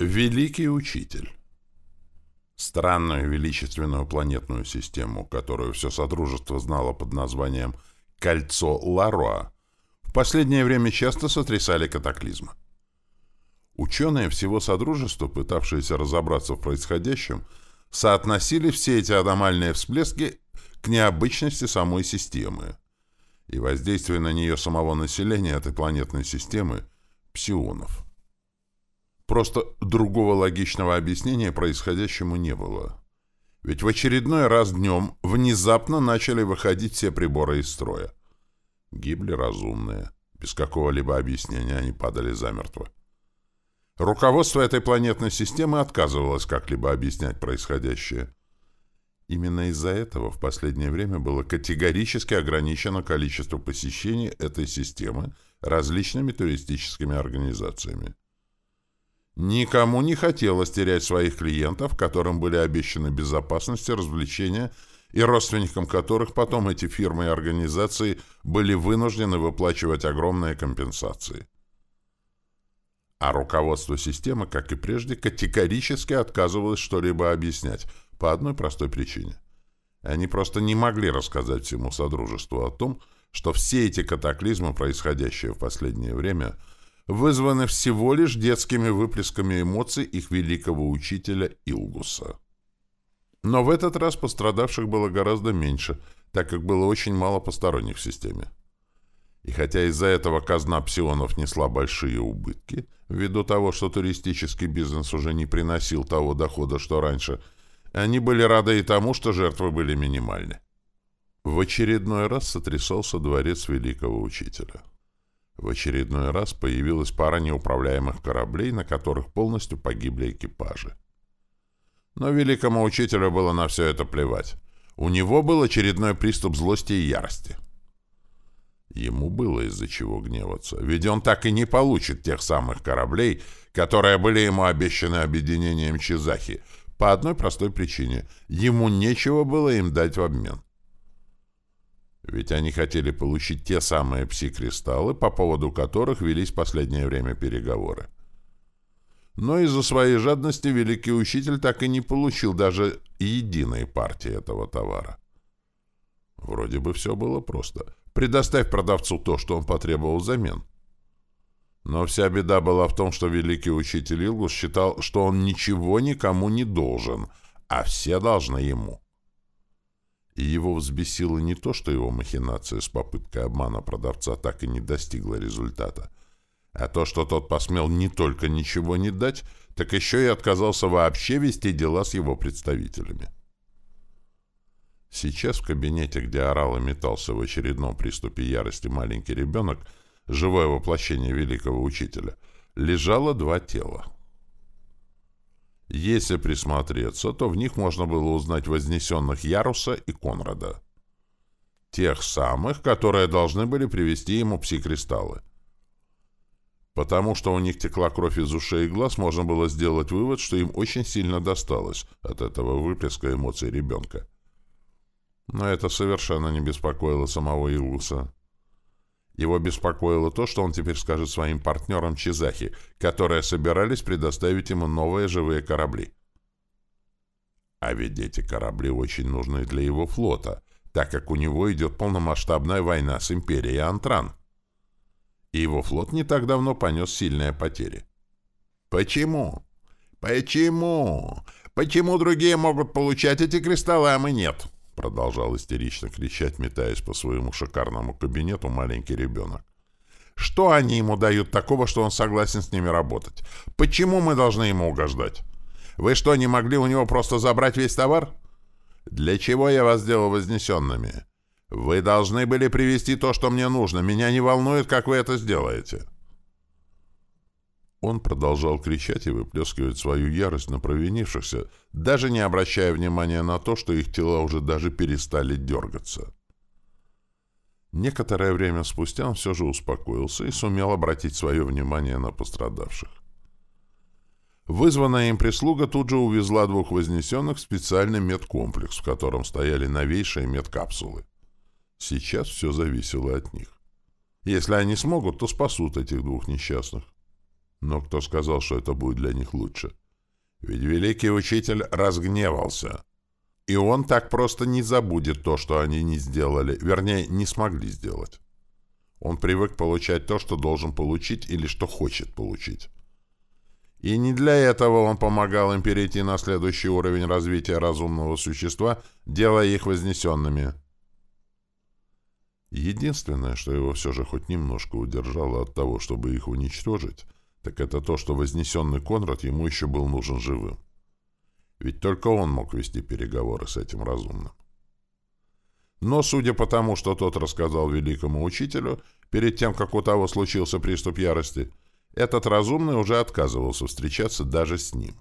Великий Учитель. Странную величественную планетную систему, которую все Содружество знало под названием «Кольцо Ларуа», в последнее время часто сотрясали катаклизмы. Ученые всего Содружества, пытавшиеся разобраться в происходящем, соотносили все эти аномальные всплески к необычности самой системы и воздействию на нее самого населения этой планетной системы – псионов – Просто другого логичного объяснения происходящему не было. Ведь в очередной раз днем внезапно начали выходить все приборы из строя. Гибли разумные. Без какого-либо объяснения они падали замертво. Руководство этой планетной системы отказывалось как-либо объяснять происходящее. Именно из-за этого в последнее время было категорически ограничено количество посещений этой системы различными туристическими организациями. Никому не хотелось терять своих клиентов, которым были обещаны безопасность и развлечения, и родственникам которых потом эти фирмы и организации были вынуждены выплачивать огромные компенсации. А руководство системы, как и прежде, категорически отказывалось что-либо объяснять по одной простой причине. Они просто не могли рассказать всему Содружеству о том, что все эти катаклизмы, происходящие в последнее время – вызваны всего лишь детскими выплесками эмоций их великого учителя Илгуса. Но в этот раз пострадавших было гораздо меньше, так как было очень мало посторонних в системе. И хотя из-за этого казна псионов несла большие убытки, ввиду того, что туристический бизнес уже не приносил того дохода, что раньше, они были рады и тому, что жертвы были минимальны. В очередной раз сотрясался дворец великого учителя. В очередной раз появилась пара неуправляемых кораблей, на которых полностью погибли экипажи. Но великому учителю было на все это плевать. У него был очередной приступ злости и ярости. Ему было из-за чего гневаться, ведь он так и не получит тех самых кораблей, которые были ему обещаны объединением Чизахи, по одной простой причине. Ему нечего было им дать в обмен. Ведь они хотели получить те самые пси-кристаллы, по поводу которых велись последнее время переговоры. Но из-за своей жадности великий учитель так и не получил даже единой партии этого товара. Вроде бы все было просто. Предоставь продавцу то, что он потребовал взамен. Но вся беда была в том, что великий учитель Илгус считал, что он ничего никому не должен, а все должны ему и его взбесило не то, что его махинация с попыткой обмана продавца так и не достигла результата, а то, что тот посмел не только ничего не дать, так еще и отказался вообще вести дела с его представителями. Сейчас в кабинете, где орал и метался в очередном приступе ярости маленький ребенок, живое воплощение великого учителя, лежало два тела. Если присмотреться, то в них можно было узнать вознесенных Яруса и Конрада. Тех самых, которые должны были привести ему пси-кристаллы. Потому что у них текла кровь из ушей и глаз, можно было сделать вывод, что им очень сильно досталось от этого выплеска эмоций ребенка. Но это совершенно не беспокоило самого Илуса. Его беспокоило то, что он теперь скажет своим партнерам Чизахи, которые собирались предоставить ему новые живые корабли. А ведь эти корабли очень нужны для его флота, так как у него идет полномасштабная война с империей Антран. И его флот не так давно понес сильные потери. Почему? Почему? Почему другие могут получать эти кристаллы, а мы нет? — Продолжал истерично кричать, метаясь по своему шикарному кабинету маленький ребенок. Что они ему дают такого, что он согласен с ними работать? Почему мы должны ему угождать? Вы что, не могли у него просто забрать весь товар? Для чего я вас сделал вознесенными? Вы должны были привезти то, что мне нужно. Меня не волнует, как вы это сделаете. Он продолжал кричать и выплескивать свою ярость на провинившихся, даже не обращая внимания на то, что их тела уже даже перестали дергаться. Некоторое время спустя он все же успокоился и сумел обратить свое внимание на пострадавших. Вызванная им прислуга тут же увезла двух вознесенных в специальный медкомплекс, в котором стояли новейшие медкапсулы. Сейчас все зависело от них. Если они смогут, то спасут этих двух несчастных. Но кто сказал, что это будет для них лучше? Ведь великий учитель разгневался. И он так просто не забудет то, что они не сделали, вернее, не смогли сделать. Он привык получать то, что должен получить или что хочет получить. И не для этого он помогал им перейти на следующий уровень развития разумного существа, делая их вознесенными. Единственное, что его все же хоть немножко удержало от того, чтобы их уничтожить, так это то, что вознесенный Конрад ему еще был нужен живым. Ведь только он мог вести переговоры с этим разумным. Но, судя по тому, что тот рассказал великому учителю, перед тем, как у того случился приступ ярости, этот разумный уже отказывался встречаться даже с ним.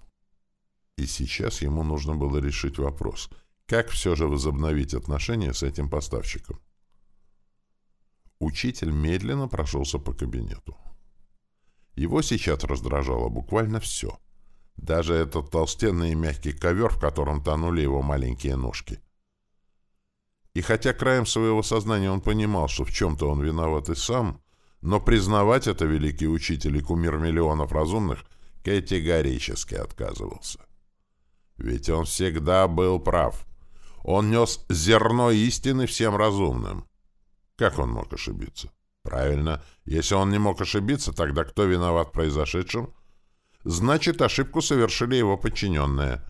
И сейчас ему нужно было решить вопрос, как все же возобновить отношения с этим поставщиком. Учитель медленно прошелся по кабинету. Его сейчас раздражало буквально все. Даже этот толстенный и мягкий ковер, в котором тонули его маленькие ножки. И хотя краем своего сознания он понимал, что в чем-то он виноват и сам, но признавать это великий учитель и кумир миллионов разумных категорически отказывался. Ведь он всегда был прав. Он нес зерно истины всем разумным. Как он мог ошибиться? Правильно, если он не мог ошибиться, тогда кто виноват в произошедшем? Значит, ошибку совершили его подчиненные.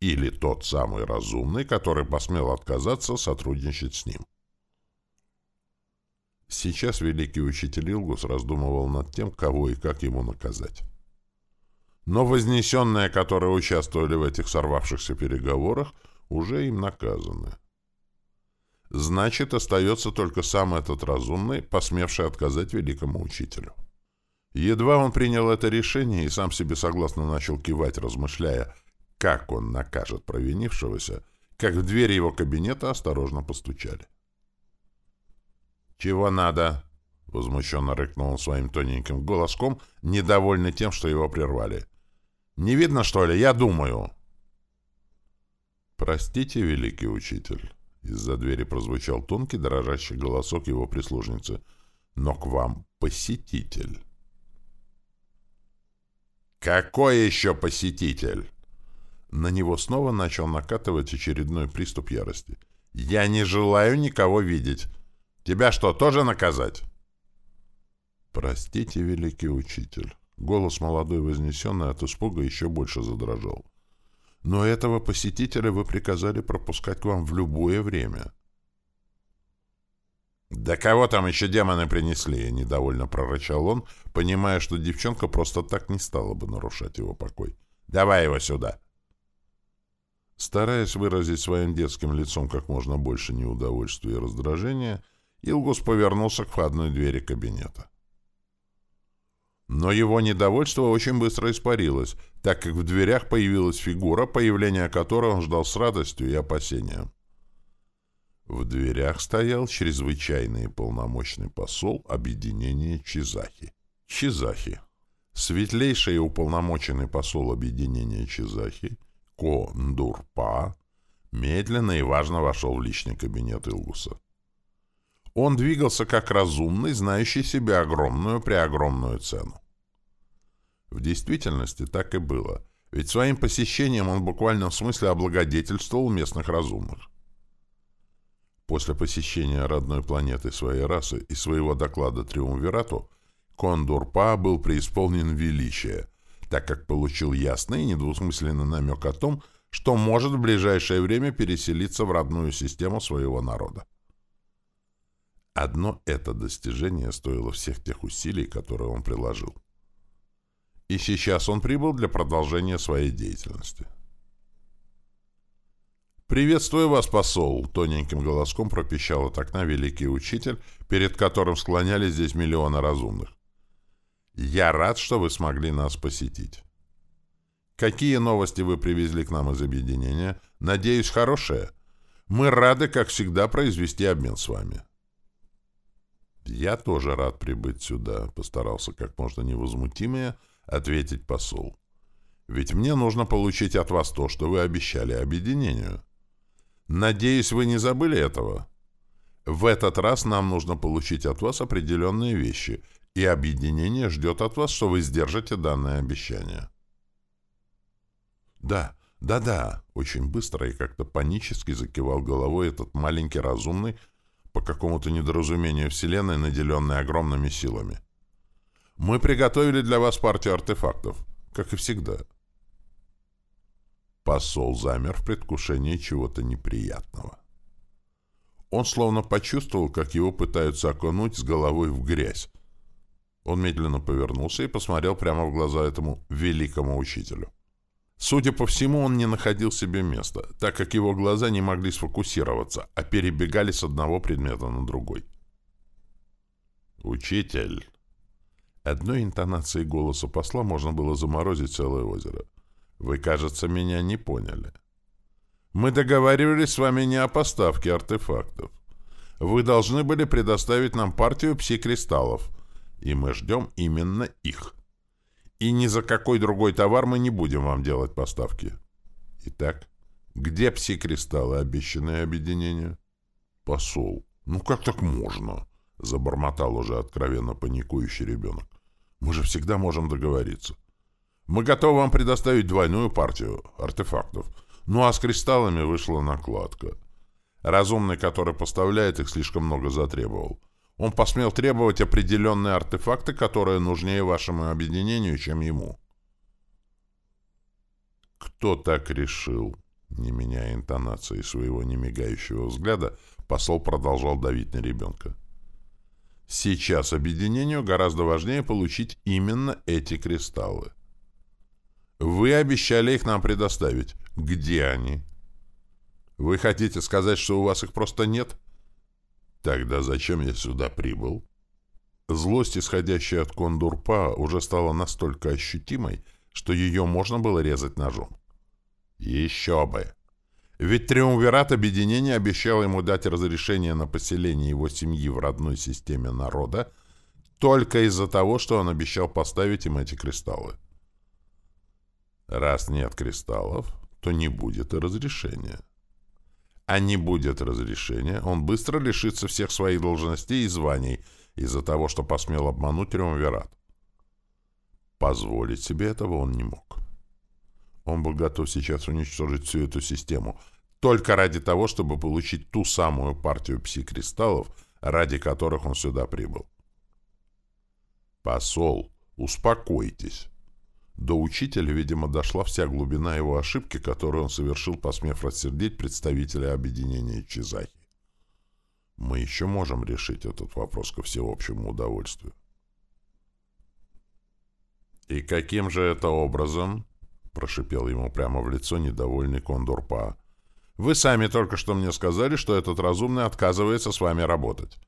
Или тот самый разумный, который посмел отказаться сотрудничать с ним. Сейчас великий учитель Илгус раздумывал над тем, кого и как ему наказать. Но вознесенные, которые участвовали в этих сорвавшихся переговорах, уже им наказаны. Значит, остается только сам этот разумный, посмевший отказать великому учителю. Едва он принял это решение и сам себе согласно начал кивать, размышляя, как он накажет провинившегося, как в дверь его кабинета осторожно постучали. «Чего надо?» — возмущенно рыкнул он своим тоненьким голоском, недовольный тем, что его прервали. «Не видно, что ли? Я думаю». «Простите, великий учитель». Из-за двери прозвучал тонкий, дрожащий голосок его прислужницы. «Но к вам посетитель». «Какой еще посетитель?» На него снова начал накатывать очередной приступ ярости. «Я не желаю никого видеть. Тебя что, тоже наказать?» «Простите, великий учитель». Голос молодой вознесенный от испуга еще больше задрожал. Но этого посетителя вы приказали пропускать к вам в любое время. «Да кого там еще демоны принесли?» — недовольно прорычал он, понимая, что девчонка просто так не стала бы нарушать его покой. «Давай его сюда!» Стараясь выразить своим детским лицом как можно больше неудовольствия и раздражения, Илгус повернулся к входной двери кабинета. Но его недовольство очень быстро испарилось, так как в дверях появилась фигура, появления которой он ждал с радостью и опасением. В дверях стоял чрезвычайный и полномочный посол объединения Чизахи. Чизахи. Светлейший и уполномоченный посол объединения Чизахи, Ко Ндурпа, медленно и важно вошел в личный кабинет Илгуса. Он двигался как разумный, знающий себе огромную преогромную цену. В действительности так и было, ведь своим посещением он в смысле облагодетельствовал местных разумных. После посещения родной планеты своей расы и своего доклада Триумвирату, Кондурпа был преисполнен величия, так как получил ясный и недвусмысленный намек о том, что может в ближайшее время переселиться в родную систему своего народа. Одно это достижение стоило всех тех усилий, которые он приложил и сейчас он прибыл для продолжения своей деятельности. «Приветствую вас, посол!» — тоненьким голоском пропищал от окна великий учитель, перед которым склонялись здесь миллионы разумных. «Я рад, что вы смогли нас посетить. Какие новости вы привезли к нам из объединения? Надеюсь, хорошие. Мы рады, как всегда, произвести обмен с вами». «Я тоже рад прибыть сюда», — постарался как можно невозмутимее — ответить посол. Ведь мне нужно получить от вас то, что вы обещали объединению. Надеюсь, вы не забыли этого? В этот раз нам нужно получить от вас определенные вещи, И объединение ждет от вас, что вы сдержите данное обещание. Да, да-да, очень быстро и как-то панически закивал головой этот маленький разумный, по какому-то недоразумению Вселенной, наделенный огромными силами. Мы приготовили для вас партию артефактов, как и всегда. Посол замер в предвкушении чего-то неприятного. Он словно почувствовал, как его пытаются окунуть с головой в грязь. Он медленно повернулся и посмотрел прямо в глаза этому великому учителю. Судя по всему, он не находил себе места, так как его глаза не могли сфокусироваться, а перебегали с одного предмета на другой. «Учитель!» Одной интонацией голоса посла можно было заморозить целое озеро. «Вы, кажется, меня не поняли. Мы договаривались с вами не о поставке артефактов. Вы должны были предоставить нам партию пси-кристаллов, и мы ждем именно их». И ни за какой другой товар мы не будем вам делать поставки. Итак, где пси-кристаллы, обещанные объединению? Посол. Ну как так можно? Забормотал уже откровенно паникующий ребенок. Мы же всегда можем договориться. Мы готовы вам предоставить двойную партию артефактов. Ну а с кристаллами вышла накладка. Разумный, который поставляет их, слишком много затребовал. Он посмел требовать определенные артефакты, которые нужнее вашему объединению, чем ему. Кто так решил? Не меняя интонации своего немигающего взгляда, посол продолжал давить на ребенка. Сейчас объединению гораздо важнее получить именно эти кристаллы. Вы обещали их нам предоставить. Где они? Вы хотите сказать, что у вас их просто нет? — Тогда зачем я сюда прибыл? Злость, исходящая от кондурпа, уже стала настолько ощутимой, что ее можно было резать ножом. Еще бы! Ведь Триумвират Объединения обещал ему дать разрешение на поселение его семьи в родной системе народа только из-за того, что он обещал поставить им эти кристаллы. Раз нет кристаллов, то не будет и разрешения а не будет разрешения, он быстро лишится всех своих должностей и званий из-за того, что посмел обмануть Триумвират. Позволить себе этого он не мог. Он был готов сейчас уничтожить всю эту систему, только ради того, чтобы получить ту самую партию пси-кристаллов, ради которых он сюда прибыл. «Посол, успокойтесь!» До учителя, видимо, дошла вся глубина его ошибки, которую он совершил, посмев рассердить представителя объединения Чизахи. Мы еще можем решить этот вопрос ко всеобщему удовольствию. «И каким же это образом?» — прошипел ему прямо в лицо недовольный Кондорпа. «Вы сами только что мне сказали, что этот разумный отказывается с вами работать.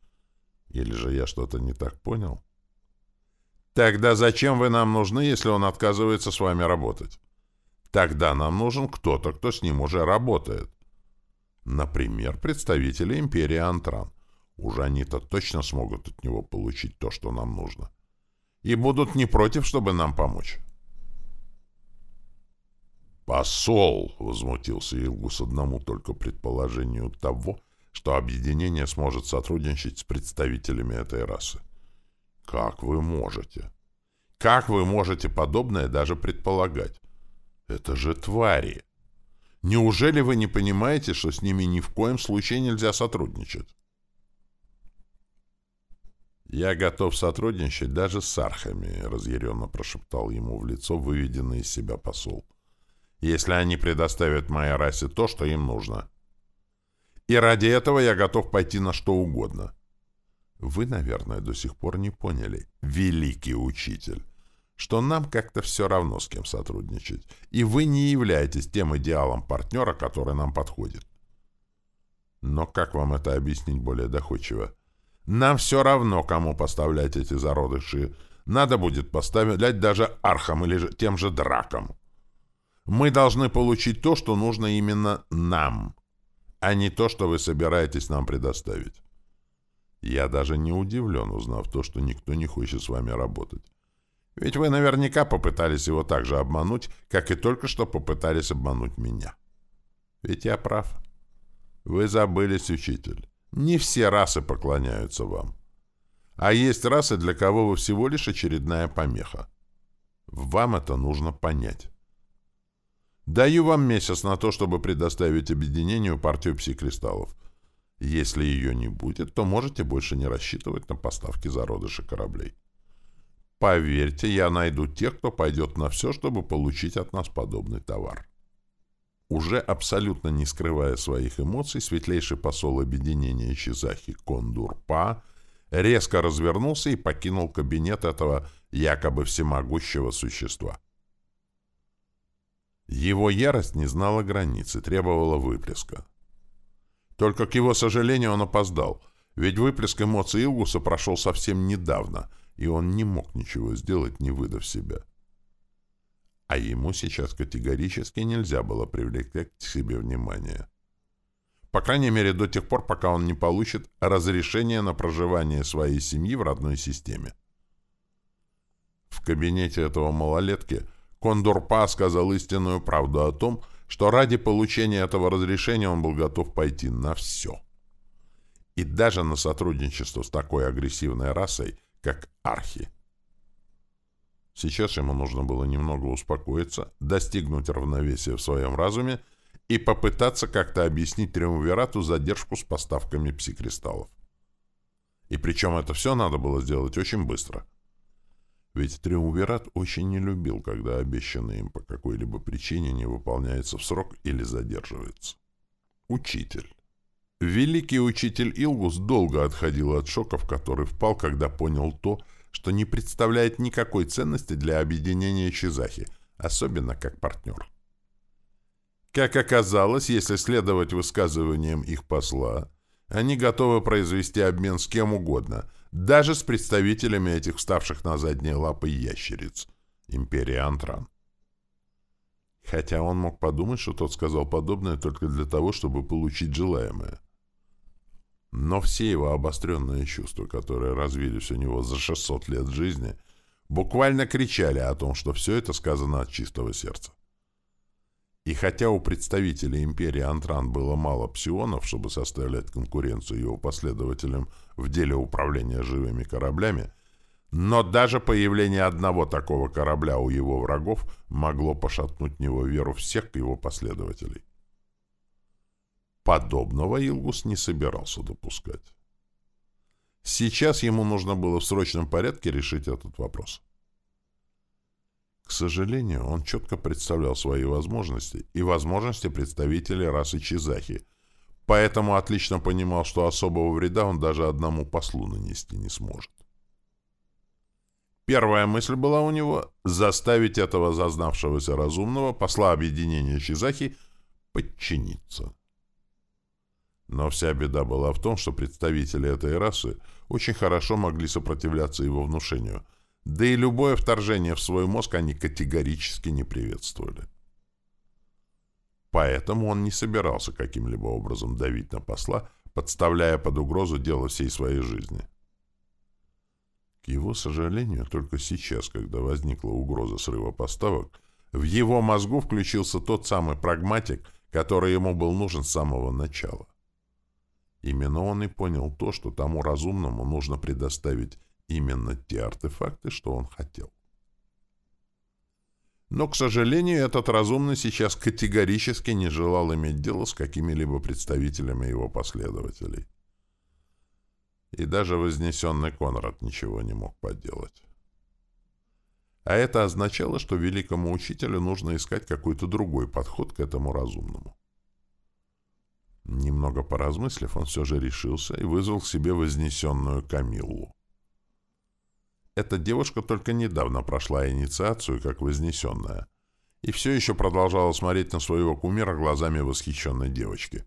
Или же я что-то не так понял?» Тогда зачем вы нам нужны, если он отказывается с вами работать? Тогда нам нужен кто-то, кто с ним уже работает. Например, представители империи Антран. Уже они-то точно смогут от него получить то, что нам нужно. И будут не против, чтобы нам помочь. «Посол!» — возмутился Илгус одному только предположению того, что объединение сможет сотрудничать с представителями этой расы. Как вы можете? Как вы можете подобное даже предполагать? Это же твари. Неужели вы не понимаете, что с ними ни в коем случае нельзя сотрудничать? «Я готов сотрудничать даже с архами», — разъяренно прошептал ему в лицо выведенный из себя посол. «Если они предоставят моей расе то, что им нужно. И ради этого я готов пойти на что угодно. Вы, наверное, до сих пор не поняли, великий учитель, что нам как-то все равно с кем сотрудничать, и вы не являетесь тем идеалом партнера, который нам подходит. Но как вам это объяснить более доходчиво? Нам все равно, кому поставлять эти зародыши. Надо будет поставлять даже архам или же тем же дракам. Мы должны получить то, что нужно именно нам, а не то, что вы собираетесь нам предоставить. Я даже не удивлен, узнав то, что никто не хочет с вами работать. Ведь вы наверняка попытались его так же обмануть, как и только что попытались обмануть меня. Ведь я прав. Вы забылись, учитель. Не все расы поклоняются вам. А есть расы, для кого вы всего лишь очередная помеха. Вам это нужно понять. Даю вам месяц на то, чтобы предоставить объединению партию пси-кристаллов. Если ее не будет, то можете больше не рассчитывать на поставки зародыши кораблей. Поверьте, я найду тех, кто пойдет на все, чтобы получить от нас подобный товар. Уже абсолютно не скрывая своих эмоций, светлейший посол объединения Чизахи Кондурпа резко развернулся и покинул кабинет этого якобы всемогущего существа. Его ярость не знала границы, требовала выплеска. Только, к его сожалению, он опоздал, ведь выплеск эмоций Илгуса прошел совсем недавно, и он не мог ничего сделать, не выдав себя. А ему сейчас категорически нельзя было привлекать к себе внимание. По крайней мере, до тех пор, пока он не получит разрешение на проживание своей семьи в родной системе. В кабинете этого малолетки Кондорпа сказал истинную правду о том, что ради получения этого разрешения он был готов пойти на все. И даже на сотрудничество с такой агрессивной расой, как Архи. Сейчас ему нужно было немного успокоиться, достигнуть равновесия в своем разуме и попытаться как-то объяснить Триумвирату задержку с поставками псикристаллов. И причем это все надо было сделать очень быстро. Ведь Триумвират очень не любил, когда обещанное им по какой-либо причине не выполняется в срок или задерживается. Учитель. Великий учитель Илгус долго отходил от шока, в который впал, когда понял то, что не представляет никакой ценности для объединения Чизахи, особенно как партнер. Как оказалось, если следовать высказываниям их посла, они готовы произвести обмен с кем угодно, даже с представителями этих вставших на задние лапы ящериц, империи Антран. Хотя он мог подумать, что тот сказал подобное только для того, чтобы получить желаемое. Но все его обостренные чувства, которые развились у него за 600 лет жизни, буквально кричали о том, что все это сказано от чистого сердца. И хотя у представителей империи Антран было мало псионов, чтобы составлять конкуренцию его последователям в деле управления живыми кораблями, но даже появление одного такого корабля у его врагов могло пошатнуть него веру всех его последователей. Подобного Илгус не собирался допускать. Сейчас ему нужно было в срочном порядке решить этот вопрос. К сожалению, он четко представлял свои возможности и возможности представителей расы Чизахи, поэтому отлично понимал, что особого вреда он даже одному послу нанести не сможет. Первая мысль была у него — заставить этого зазнавшегося разумного посла объединения Чизахи подчиниться. Но вся беда была в том, что представители этой расы очень хорошо могли сопротивляться его внушению — да и любое вторжение в свой мозг они категорически не приветствовали. Поэтому он не собирался каким-либо образом давить на посла, подставляя под угрозу дело всей своей жизни. К его сожалению, только сейчас, когда возникла угроза срыва поставок, в его мозгу включился тот самый прагматик, который ему был нужен с самого начала. Именно он и понял то, что тому разумному нужно предоставить именно те артефакты, что он хотел. Но, к сожалению, этот разумный сейчас категорически не желал иметь дело с какими-либо представителями его последователей. И даже вознесенный Конрад ничего не мог поделать. А это означало, что великому учителю нужно искать какой-то другой подход к этому разумному. Немного поразмыслив, он все же решился и вызвал к себе вознесенную Камиллу. Эта девушка только недавно прошла инициацию как вознесенная и все еще продолжала смотреть на своего кумира глазами восхищенной девочки.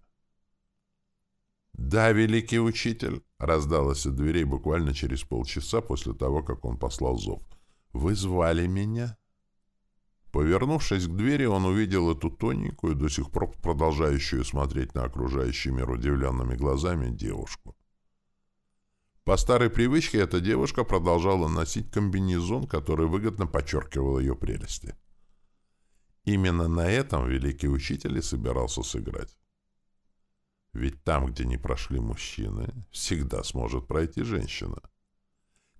«Да, великий учитель!» — раздалось от дверей буквально через полчаса после того, как он послал зов. «Вы звали меня?» Повернувшись к двери, он увидел эту тоненькую, до сих пор продолжающую смотреть на окружающий мир удивленными глазами девушку. По старой привычке эта девушка продолжала носить комбинезон, который выгодно подчеркивал ее прелести. Именно на этом великий учитель и собирался сыграть. Ведь там, где не прошли мужчины, всегда сможет пройти женщина.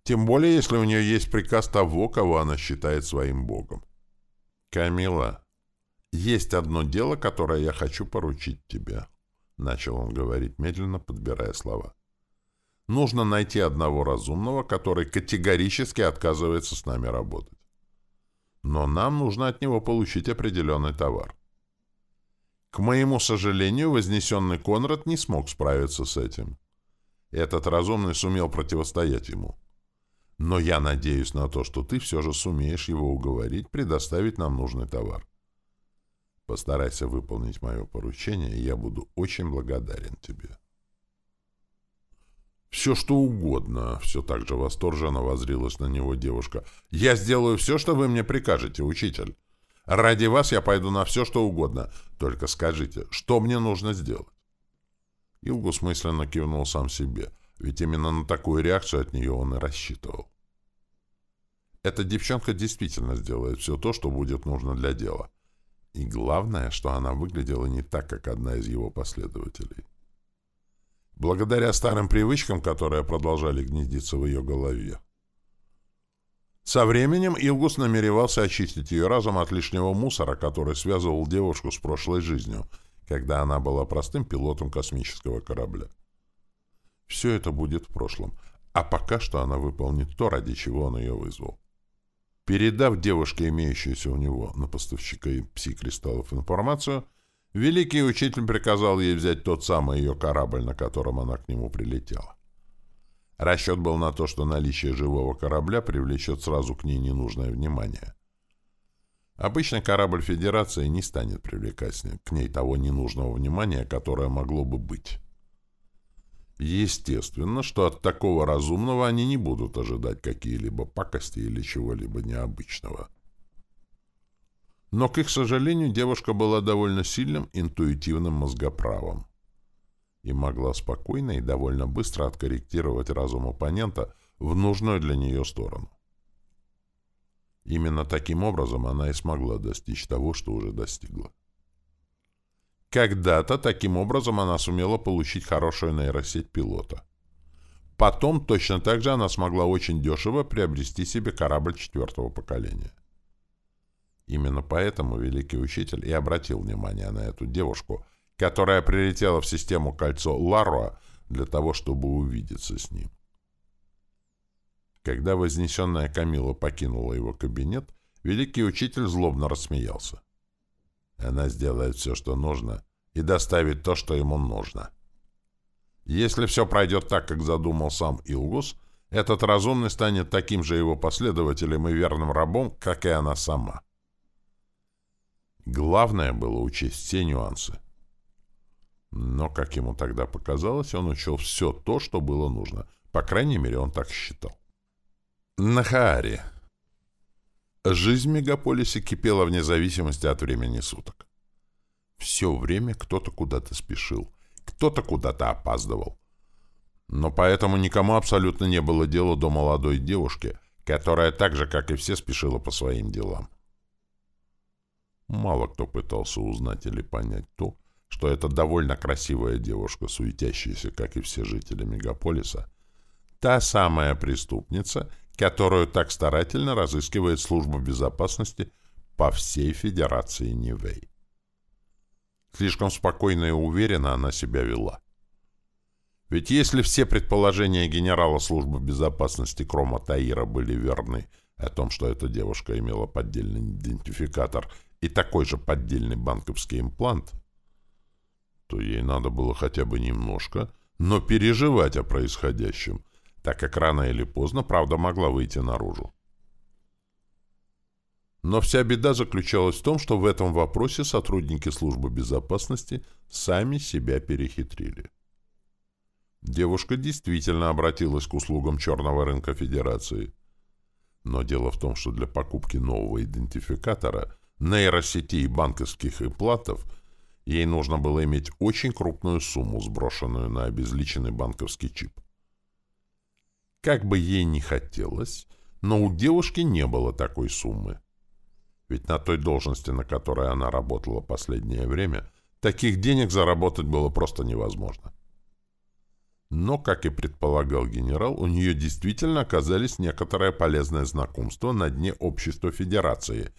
Тем более, если у нее есть приказ того, кого она считает своим богом. «Камила, есть одно дело, которое я хочу поручить тебе», — начал он говорить, медленно подбирая слова. «Нужно найти одного разумного, который категорически отказывается с нами работать. Но нам нужно от него получить определенный товар. К моему сожалению, вознесенный Конрад не смог справиться с этим. Этот разумный сумел противостоять ему. Но я надеюсь на то, что ты все же сумеешь его уговорить предоставить нам нужный товар. Постарайся выполнить мое поручение, и я буду очень благодарен тебе. «Все, что угодно», — все так же восторженно возрилась на него девушка. «Я сделаю все, что вы мне прикажете, учитель. Ради вас я пойду на все, что угодно. Только скажите, что мне нужно сделать?» Илгус мысленно кивнул сам себе, ведь именно на такую реакцию от нее он и рассчитывал. Эта девчонка действительно сделает все то, что будет нужно для дела. И главное, что она выглядела не так, как одна из его последователей. Благодаря старым привычкам, которые продолжали гнездиться в ее голове. Со временем Илгус намеревался очистить ее разум от лишнего мусора, который связывал девушку с прошлой жизнью, когда она была простым пилотом космического корабля. Все это будет в прошлом, а пока что она выполнит то, ради чего он ее вызвал. Передав девушке имеющуюся у него на поставщика пси-кристаллов информацию, великий учитель приказал ей взять тот самый ее корабль, на котором она к нему прилетела. Расчет был на то, что наличие живого корабля привлечет сразу к ней ненужное внимание. Обычно корабль Федерации не станет привлекать к ней того ненужного внимания, которое могло бы быть. Естественно, что от такого разумного они не будут ожидать какие-либо пакости или чего-либо необычного. Но, к их сожалению, девушка была довольно сильным интуитивным мозгоправом и могла спокойно и довольно быстро откорректировать разум оппонента в нужную для нее сторону. Именно таким образом она и смогла достичь того, что уже достигла. Когда-то таким образом она сумела получить хорошую нейросеть пилота. Потом точно так же она смогла очень дешево приобрести себе корабль четвертого поколения. Именно поэтому великий учитель и обратил внимание на эту девушку, которая прилетела в систему кольцо Ларуа для того, чтобы увидеться с ним. Когда вознесенная Камила покинула его кабинет, великий учитель злобно рассмеялся. Она сделает все, что нужно, и доставит то, что ему нужно. Если все пройдет так, как задумал сам Илгус, этот разумный станет таким же его последователем и верным рабом, как и она сама. Главное было учесть все нюансы. Но, как ему тогда показалось, он учел все то, что было нужно. По крайней мере, он так считал. Нахаари. Жизнь в мегаполисе кипела вне зависимости от времени суток. Все время кто-то куда-то спешил, кто-то куда-то опаздывал. Но поэтому никому абсолютно не было дела до молодой девушки, которая так же, как и все, спешила по своим делам. Мало кто пытался узнать или понять то, что эта довольно красивая девушка, суетящаяся, как и все жители мегаполиса, та самая преступница, которую так старательно разыскивает служба безопасности по всей Федерации Нивэй. Слишком спокойно и уверенно она себя вела. Ведь если все предположения генерала службы безопасности Крома Таира были верны о том, что эта девушка имела поддельный идентификатор и такой же поддельный банковский имплант, то ей надо было хотя бы немножко, но переживать о происходящем, так как рано или поздно правда могла выйти наружу. Но вся беда заключалась в том, что в этом вопросе сотрудники службы безопасности сами себя перехитрили. Девушка действительно обратилась к услугам черного рынка Федерации. Но дело в том, что для покупки нового идентификатора, нейросетей и банковских имплантов ей нужно было иметь очень крупную сумму, сброшенную на обезличенный банковский чип. Как бы ей ни хотелось, но у девушки не было такой суммы. Ведь на той должности, на которой она работала последнее время, таких денег заработать было просто невозможно. Но, как и предполагал генерал, у нее действительно оказались некоторое полезное знакомство на дне общества Федерации,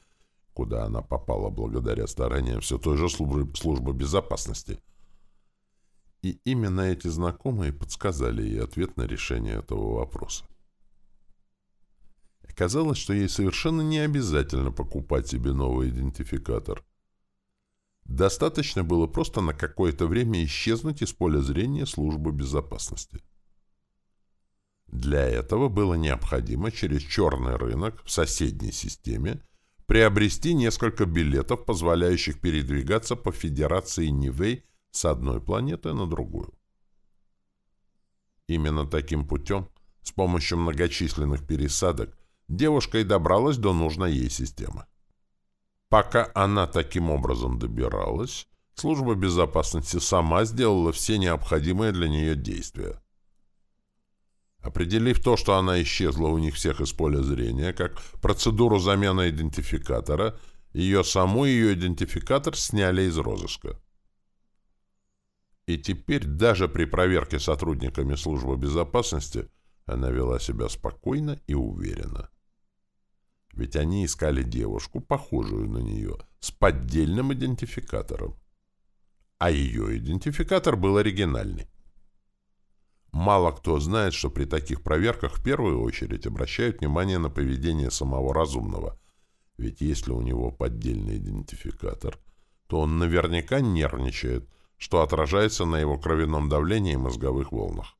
куда она попала благодаря стараниям все той же службы, службы безопасности. И именно эти знакомые подсказали ей ответ на решение этого вопроса. Оказалось, что ей совершенно не обязательно покупать себе новый идентификатор. Достаточно было просто на какое-то время исчезнуть из поля зрения службы безопасности. Для этого было необходимо через черный рынок в соседней системе приобрести несколько билетов, позволяющих передвигаться по Федерации Нивей с одной планеты на другую. Именно таким путем, с помощью многочисленных пересадок, девушка и добралась до нужной ей системы. Пока она таким образом добиралась, служба безопасности сама сделала все необходимые для нее действия. Определив то, что она исчезла у них всех из поля зрения, как процедуру замены идентификатора, ее саму и ее идентификатор сняли из розыска. И теперь даже при проверке сотрудниками службы безопасности она вела себя спокойно и уверенно ведь они искали девушку, похожую на нее, с поддельным идентификатором. А ее идентификатор был оригинальный. Мало кто знает, что при таких проверках в первую очередь обращают внимание на поведение самого разумного, ведь если у него поддельный идентификатор, то он наверняка нервничает, что отражается на его кровяном давлении и мозговых волнах.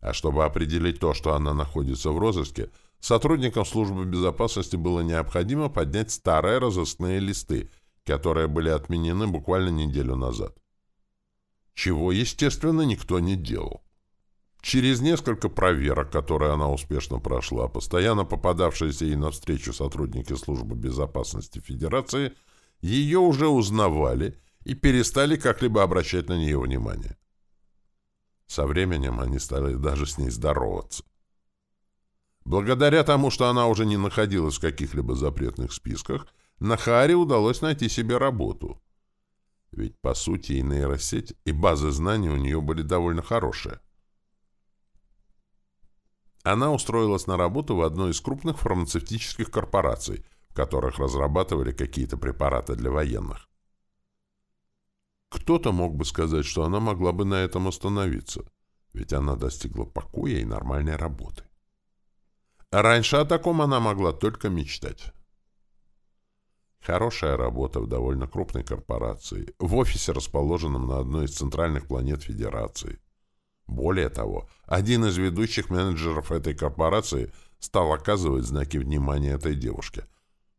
А чтобы определить то, что она находится в розыске – Сотрудникам службы безопасности было необходимо поднять старые разыскные листы, которые были отменены буквально неделю назад. Чего, естественно, никто не делал. Через несколько проверок, которые она успешно прошла, постоянно попадавшиеся ей навстречу сотрудники службы безопасности Федерации, ее уже узнавали и перестали как-либо обращать на нее внимание. Со временем они стали даже с ней здороваться. Благодаря тому, что она уже не находилась в каких-либо запретных списках, Нахаре удалось найти себе работу. Ведь, по сути, и нейросеть, и базы знаний у нее были довольно хорошие. Она устроилась на работу в одной из крупных фармацевтических корпораций, в которых разрабатывали какие-то препараты для военных. Кто-то мог бы сказать, что она могла бы на этом остановиться, ведь она достигла покоя и нормальной работы. Раньше о таком она могла только мечтать. Хорошая работа в довольно крупной корпорации, в офисе, расположенном на одной из центральных планет Федерации. Более того, один из ведущих менеджеров этой корпорации стал оказывать знаки внимания этой девушке.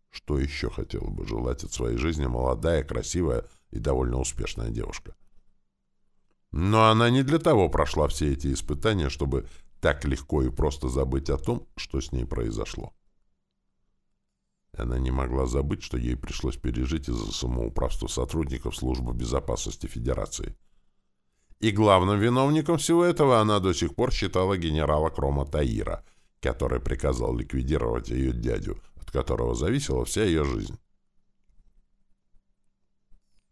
Что еще хотела бы желать от своей жизни молодая, красивая и довольно успешная девушка? Но она не для того прошла все эти испытания, чтобы так легко и просто забыть о том, что с ней произошло. Она не могла забыть, что ей пришлось пережить из-за самоуправства сотрудников Службы безопасности Федерации. И главным виновником всего этого она до сих пор считала генерала Крома Таира, который приказал ликвидировать ее дядю, от которого зависела вся ее жизнь.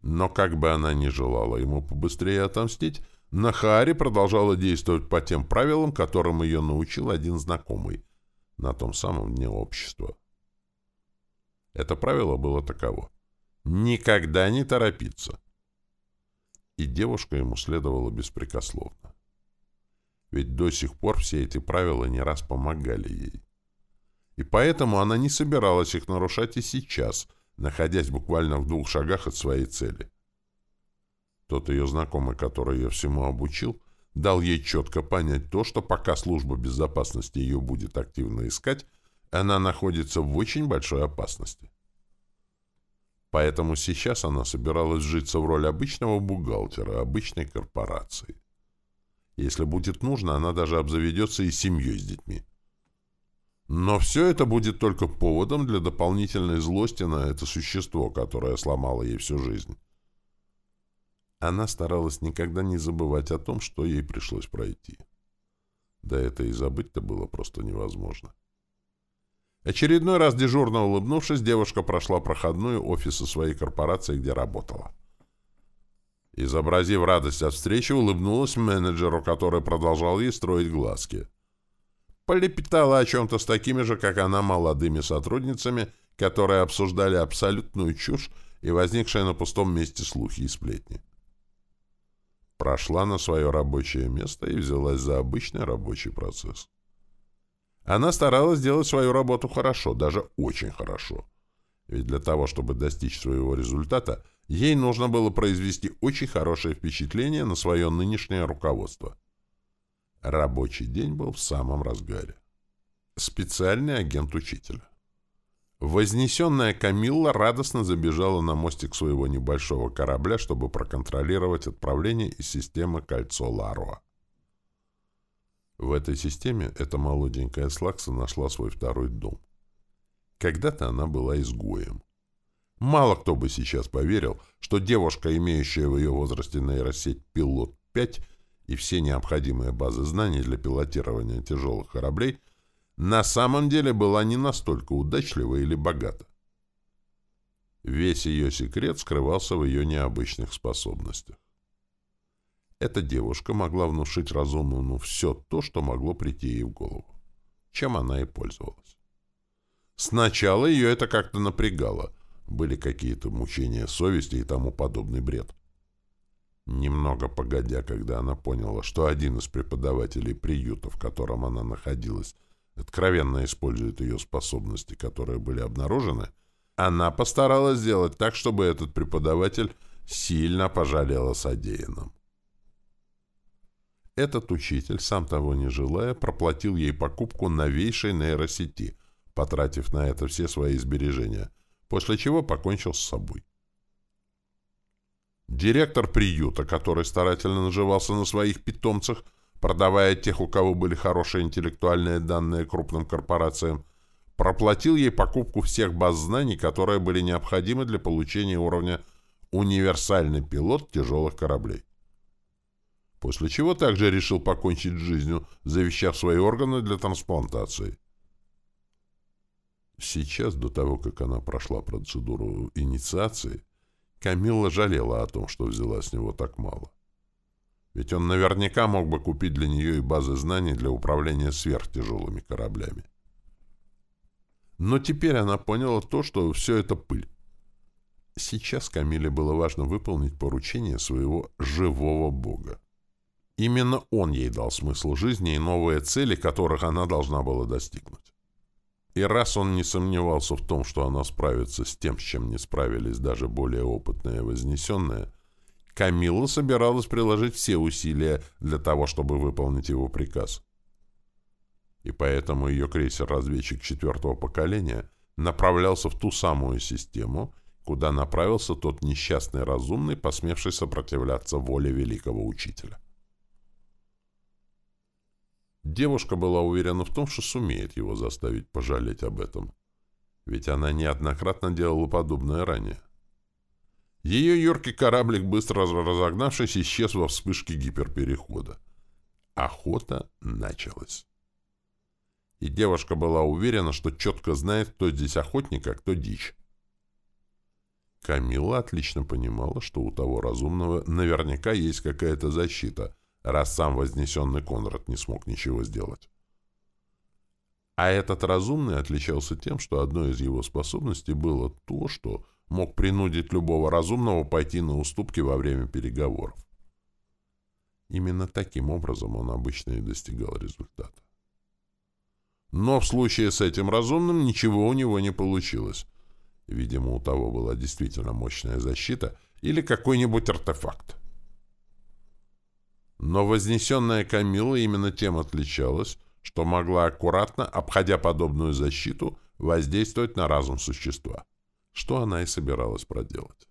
Но как бы она ни желала ему побыстрее отомстить, Нахаари продолжала действовать по тем правилам, которым ее научил один знакомый на том самом дне общества. Это правило было таково. Никогда не торопиться. И девушка ему следовала беспрекословно. Ведь до сих пор все эти правила не раз помогали ей. И поэтому она не собиралась их нарушать и сейчас, находясь буквально в двух шагах от своей цели. Тот ее знакомый, который ее всему обучил, дал ей четко понять то, что пока служба безопасности ее будет активно искать, она находится в очень большой опасности. Поэтому сейчас она собиралась житься в роль обычного бухгалтера, обычной корпорации. Если будет нужно, она даже обзаведется и семьей с детьми. Но все это будет только поводом для дополнительной злости на это существо, которое сломало ей всю жизнь. Она старалась никогда не забывать о том, что ей пришлось пройти. Да это и забыть-то было просто невозможно. Очередной раз дежурно улыбнувшись, девушка прошла проходную офиса своей корпорации, где работала. Изобразив радость от встречи, улыбнулась менеджеру, который продолжал ей строить глазки. Полепетала о чем-то с такими же, как она, молодыми сотрудницами, которые обсуждали абсолютную чушь и возникшие на пустом месте слухи и сплетни. Прошла на свое рабочее место и взялась за обычный рабочий процесс. Она старалась делать свою работу хорошо, даже очень хорошо. Ведь для того, чтобы достичь своего результата, ей нужно было произвести очень хорошее впечатление на свое нынешнее руководство. Рабочий день был в самом разгаре. Специальный агент учителя. Вознесенная Камилла радостно забежала на мостик своего небольшого корабля, чтобы проконтролировать отправление из системы «Кольцо Ларуа». В этой системе эта молоденькая Слакса нашла свой второй дом. Когда-то она была изгоем. Мало кто бы сейчас поверил, что девушка, имеющая в ее возрасте нейросеть «Пилот-5» и все необходимые базы знаний для пилотирования тяжелых кораблей – на самом деле была не настолько удачлива или богата. Весь ее секрет скрывался в ее необычных способностях. Эта девушка могла внушить разумному все то, что могло прийти ей в голову, чем она и пользовалась. Сначала ее это как-то напрягало, были какие-то мучения совести и тому подобный бред. Немного погодя, когда она поняла, что один из преподавателей приюта, в котором она находилась, откровенно использует ее способности, которые были обнаружены, она постаралась сделать так, чтобы этот преподаватель сильно пожалел о содеянном. Этот учитель, сам того не желая, проплатил ей покупку новейшей нейросети, потратив на это все свои сбережения, после чего покончил с собой. Директор приюта, который старательно наживался на своих питомцах, продавая тех, у кого были хорошие интеллектуальные данные крупным корпорациям, проплатил ей покупку всех баз знаний, которые были необходимы для получения уровня «универсальный пилот тяжелых кораблей». После чего также решил покончить с жизнью, завещав свои органы для трансплантации. Сейчас, до того, как она прошла процедуру инициации, Камилла жалела о том, что взяла с него так мало. Ведь он наверняка мог бы купить для нее и базы знаний для управления сверхтяжелыми кораблями. Но теперь она поняла то, что все это пыль. Сейчас Камиле было важно выполнить поручение своего живого бога. Именно он ей дал смысл жизни и новые цели, которых она должна была достигнуть. И раз он не сомневался в том, что она справится с тем, с чем не справились даже более опытные вознесенные, Камилла собиралась приложить все усилия для того, чтобы выполнить его приказ. И поэтому ее крейсер-разведчик четвертого поколения направлялся в ту самую систему, куда направился тот несчастный разумный, посмевший сопротивляться воле великого учителя. Девушка была уверена в том, что сумеет его заставить пожалеть об этом, ведь она неоднократно делала подобное ранее. Ее юркий кораблик, быстро разогнавшись, исчез во вспышке гиперперехода. Охота началась. И девушка была уверена, что четко знает, кто здесь охотник, а кто дичь. Камила отлично понимала, что у того разумного наверняка есть какая-то защита, раз сам вознесенный Конрад не смог ничего сделать. А этот разумный отличался тем, что одной из его способностей было то, что мог принудить любого разумного пойти на уступки во время переговоров. Именно таким образом он обычно и достигал результата. Но в случае с этим разумным ничего у него не получилось. Видимо, у того была действительно мощная защита или какой-нибудь артефакт. Но вознесенная Камила именно тем отличалась, что могла аккуратно, обходя подобную защиту, воздействовать на разум существа что она и собиралась проделать.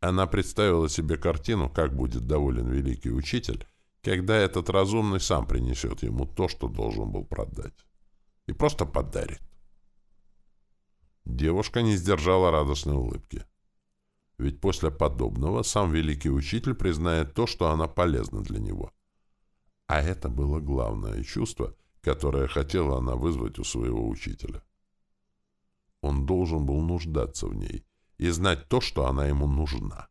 Она представила себе картину, как будет доволен великий учитель, когда этот разумный сам принесет ему то, что должен был продать. И просто подарит. Девушка не сдержала радостной улыбки. Ведь после подобного сам великий учитель признает то, что она полезна для него. А это было главное чувство, которое хотела она вызвать у своего учителя. Он должен был нуждаться в ней и знать то, что она ему нужна.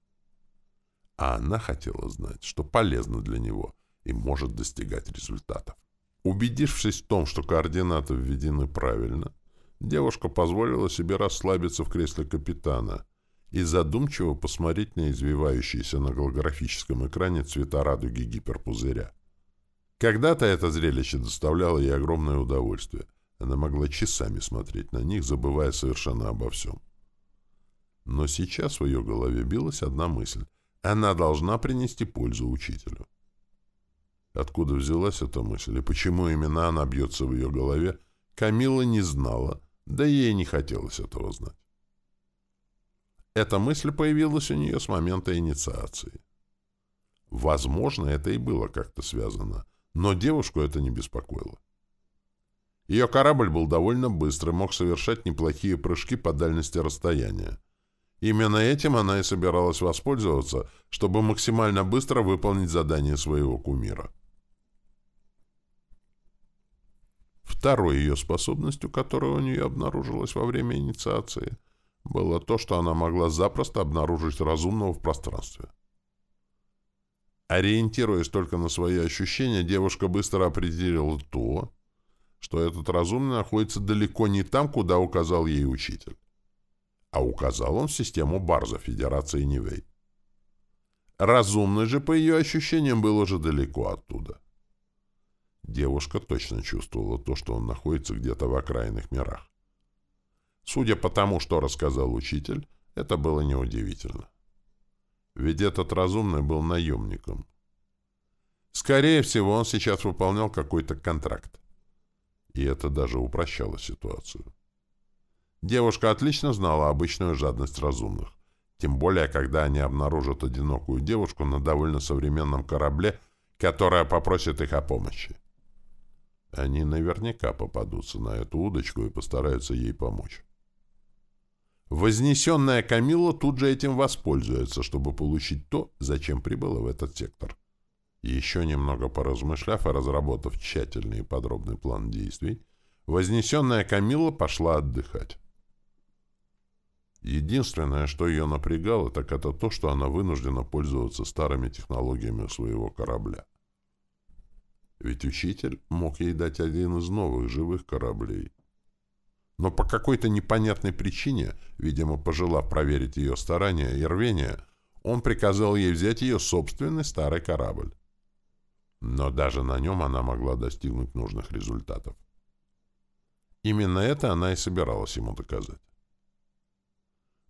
А она хотела знать, что полезно для него и может достигать результатов. Убедившись в том, что координаты введены правильно, девушка позволила себе расслабиться в кресле капитана и задумчиво посмотреть на извивающиеся на голографическом экране цвета радуги гиперпузыря. Когда-то это зрелище доставляло ей огромное удовольствие. Она могла часами смотреть на них, забывая совершенно обо всем. Но сейчас в ее голове билась одна мысль. Она должна принести пользу учителю. Откуда взялась эта мысль и почему именно она бьется в ее голове, Камила не знала, да ей не хотелось этого знать. Эта мысль появилась у нее с момента инициации. Возможно, это и было как-то связано, но девушку это не беспокоило. Ее корабль был довольно быстрый, мог совершать неплохие прыжки по дальности расстояния. Именно этим она и собиралась воспользоваться, чтобы максимально быстро выполнить задание своего кумира. Второй ее способностью, которая у нее обнаружилась во время инициации, было то, что она могла запросто обнаружить разумного в пространстве. Ориентируясь только на свои ощущения, девушка быстро определила то, что этот разумный находится далеко не там, куда указал ей учитель. А указал он в систему Барза Федерации Нивей. Разумный же, по ее ощущениям, был уже далеко оттуда. Девушка точно чувствовала то, что он находится где-то в окраинных мирах. Судя по тому, что рассказал учитель, это было неудивительно. Ведь этот разумный был наемником. Скорее всего, он сейчас выполнял какой-то контракт. И это даже упрощало ситуацию. Девушка отлично знала обычную жадность разумных. Тем более, когда они обнаружат одинокую девушку на довольно современном корабле, которая попросит их о помощи. Они наверняка попадутся на эту удочку и постараются ей помочь. Вознесенная Камила тут же этим воспользуется, чтобы получить то, зачем прибыла в этот сектор. Еще немного поразмышляв и разработав тщательный и подробный план действий, вознесенная Камила пошла отдыхать. Единственное, что ее напрягало, так это то, что она вынуждена пользоваться старыми технологиями своего корабля. Ведь учитель мог ей дать один из новых живых кораблей. Но по какой-то непонятной причине, видимо, пожелав проверить ее старания и рвение, он приказал ей взять ее собственный старый корабль. Но даже на нем она могла достигнуть нужных результатов. Именно это она и собиралась ему доказать.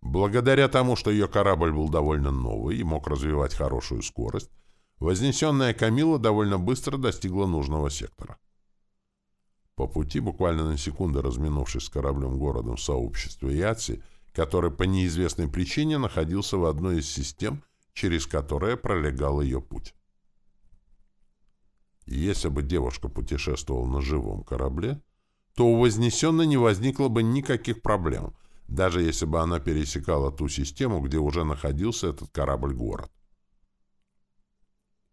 Благодаря тому, что ее корабль был довольно новый и мог развивать хорошую скорость, Вознесенная Камила довольно быстро достигла нужного сектора. По пути, буквально на секунду разминувшись с кораблем-городом в сообществе Яци, который по неизвестной причине находился в одной из систем, через которые пролегал ее путь. Если бы девушка путешествовала на живом корабле, то у Вознесенной не возникло бы никаких проблем, даже если бы она пересекала ту систему, где уже находился этот корабль-город.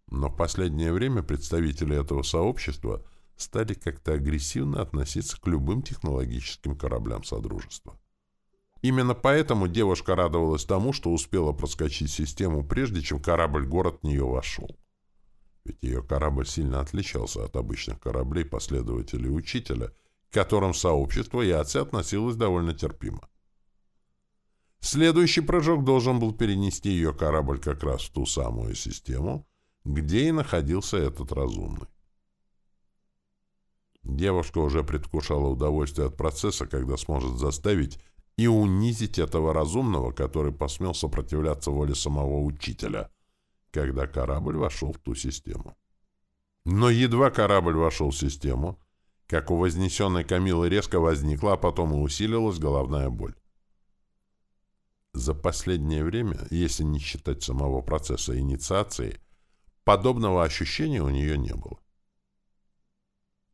Но в последнее время представители этого сообщества стали как-то агрессивно относиться к любым технологическим кораблям Содружества. Именно поэтому девушка радовалась тому, что успела проскочить систему, прежде чем корабль-город в нее вошел. Ведь ее корабль сильно отличался от обычных кораблей последователей учителя, к которым сообщество Яци относилось довольно терпимо. Следующий прыжок должен был перенести ее корабль как раз в ту самую систему, где и находился этот разумный. Девушка уже предвкушала удовольствие от процесса, когда сможет заставить и унизить этого разумного, который посмел сопротивляться воле самого учителя, когда корабль вошел в ту систему. Но едва корабль вошел в систему, как у вознесенной Камилы резко возникла, а потом и усилилась головная боль. За последнее время, если не считать самого процесса инициации, Подобного ощущения у нее не было.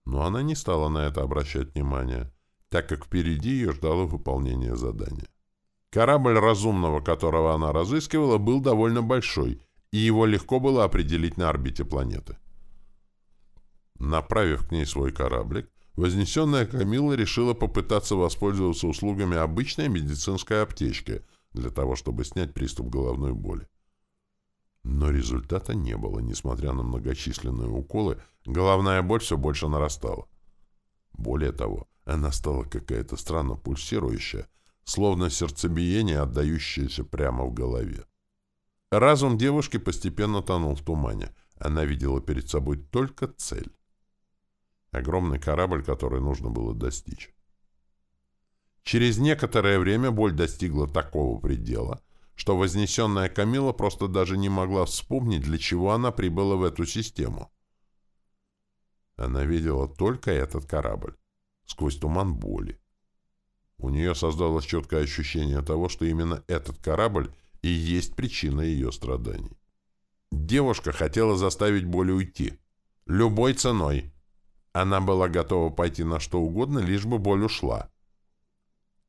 Но она не стала на это обращать внимания, так как впереди ее ждало выполнение задания. Корабль разумного, которого она разыскивала, был довольно большой, и его легко было определить на орбите планеты. Направив к ней свой кораблик, вознесенная Камила решила попытаться воспользоваться услугами обычной медицинской аптечки для того, чтобы снять приступ головной боли. Но результата не было, несмотря на многочисленные уколы, головная боль все больше нарастала. Более того, она стала какая-то странно пульсирующая, словно сердцебиение, отдающееся прямо в голове. Разум девушки постепенно тонул в тумане. Она видела перед собой только цель. Огромный корабль, который нужно было достичь. Через некоторое время боль достигла такого предела, что вознесенная Камила просто даже не могла вспомнить, для чего она прибыла в эту систему. Она видела только этот корабль, сквозь туман боли. У нее создалось четкое ощущение того, что именно этот корабль и есть причина ее страданий. Девушка хотела заставить боль уйти. Любой ценой. Она была готова пойти на что угодно, лишь бы боль ушла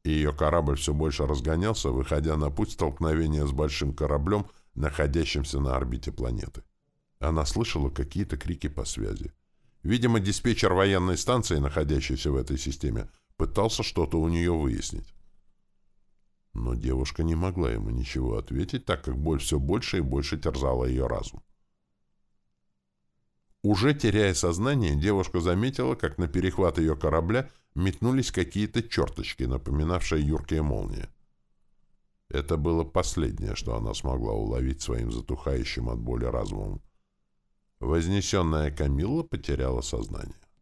и ее корабль все больше разгонялся, выходя на путь столкновения с большим кораблем, находящимся на орбите планеты. Она слышала какие-то крики по связи. Видимо, диспетчер военной станции, находящейся в этой системе, пытался что-то у нее выяснить. Но девушка не могла ему ничего ответить, так как боль все больше и больше терзала ее разум. Уже теряя сознание, девушка заметила, как на перехват ее корабля метнулись какие-то черточки, напоминавшие юркие молнии. Это было последнее, что она смогла уловить своим затухающим от боли разумом. Вознесенная Камилла потеряла сознание.